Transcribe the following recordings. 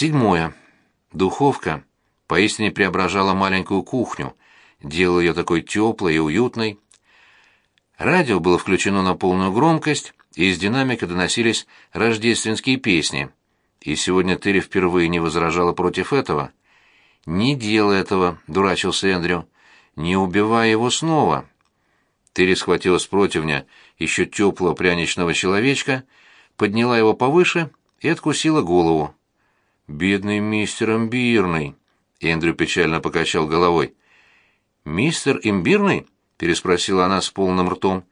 Седьмое. Духовка поистине преображала маленькую кухню, делала ее такой теплой и уютной. Радио было включено на полную громкость, и из динамика доносились рождественские песни. И сегодня Терри впервые не возражала против этого. «Не делай этого», — дурачился Эндрю. «Не убивай его снова». Терри схватила с противня еще теплого пряничного человечка, подняла его повыше и откусила голову. «Бедный мистер Имбирный!» Эндрю печально покачал головой. «Мистер Имбирный?» — переспросила она с полным ртом.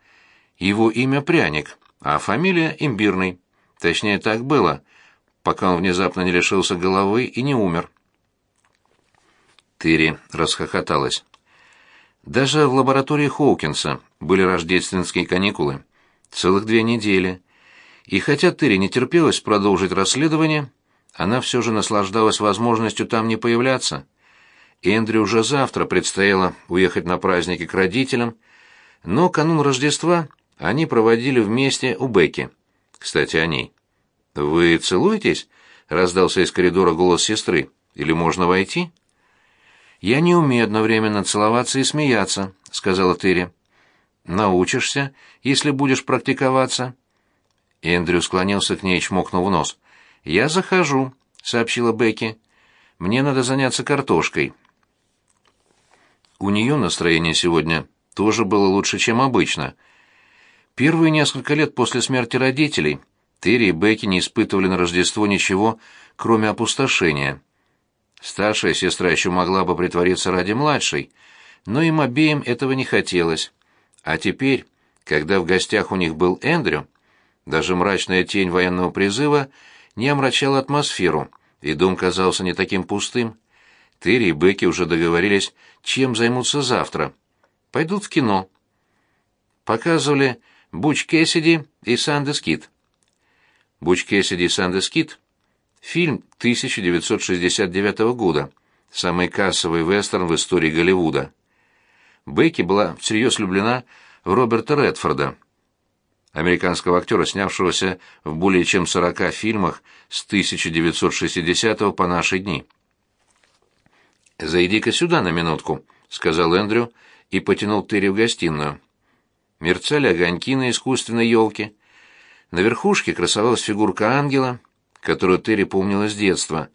«Его имя Пряник, а фамилия Имбирный. Точнее, так было, пока он внезапно не лишился головы и не умер». Терри расхохоталась. Даже в лаборатории Хоукинса были рождественские каникулы. Целых две недели. И хотя Терри не терпелось продолжить расследование, она все же наслаждалась возможностью там не появляться. Эндрю уже завтра предстояло уехать на праздники к родителям, но канун Рождества они проводили вместе у Бекки. Кстати, о ней. «Вы целуетесь?» — раздался из коридора голос сестры. «Или можно войти?» «Я не умею одновременно целоваться и смеяться», — сказала Терри. «Научишься, если будешь практиковаться». Эндрю склонился к ней и чмокнул в нос. «Я захожу», — сообщила Бекки. «Мне надо заняться картошкой». У нее настроение сегодня тоже было лучше, чем обычно. Первые несколько лет после смерти родителей Терри и Бекки не испытывали на Рождество ничего, кроме опустошения. Старшая сестра еще могла бы притвориться ради младшей, но им обеим этого не хотелось. А теперь, когда в гостях у них был Эндрю, даже мрачная тень военного призыва не омрачала атмосферу, и дом казался не таким пустым. Терри и Бекки уже договорились, чем займутся завтра. Пойдут в кино. Показывали Буч Кэссиди и Сандес Кит. Буч Кэссиди и Сандес Кит Фильм 1969 года, самый кассовый вестерн в истории Голливуда. Бекки была всерьез влюблена в Роберта Редфорда, американского актера, снявшегося в более чем 40 фильмах с 1960 по наши дни. «Зайди-ка сюда на минутку», — сказал Эндрю и потянул Терри в гостиную. Мерцали огоньки на искусственной елке. На верхушке красовалась фигурка ангела, которую Терри помнила с детства,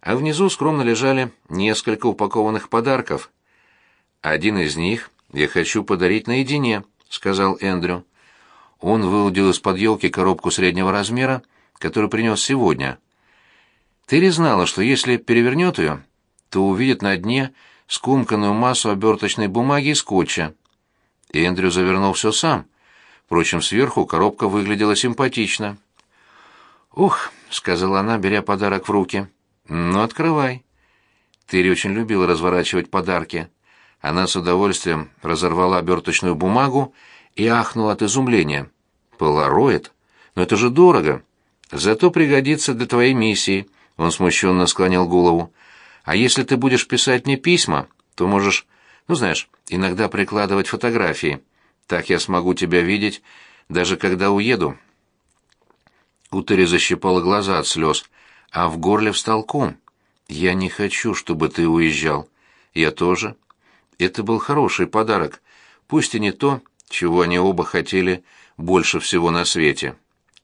а внизу скромно лежали несколько упакованных подарков. «Один из них я хочу подарить наедине», — сказал Эндрю. Он выудил из-под елки коробку среднего размера, которую принес сегодня. Терри знала, что если перевернет ее, то увидит на дне скомканную массу оберточной бумаги и скотча. Эндрю завернул все сам. Впрочем, сверху коробка выглядела симпатично. «Ух», — сказала она, беря подарок в руки. «Ну, открывай». Терри очень любила разворачивать подарки. Она с удовольствием разорвала оберточную бумагу и ахнула от изумления. «Полароид? Но это же дорого. Зато пригодится для твоей миссии», — он смущенно склонил голову. «А если ты будешь писать мне письма, то можешь, ну знаешь, иногда прикладывать фотографии. Так я смогу тебя видеть, даже когда уеду». У Терри защипала глаза от слез, а в горле встал ком. «Я не хочу, чтобы ты уезжал. Я тоже. Это был хороший подарок, пусть и не то, чего они оба хотели больше всего на свете».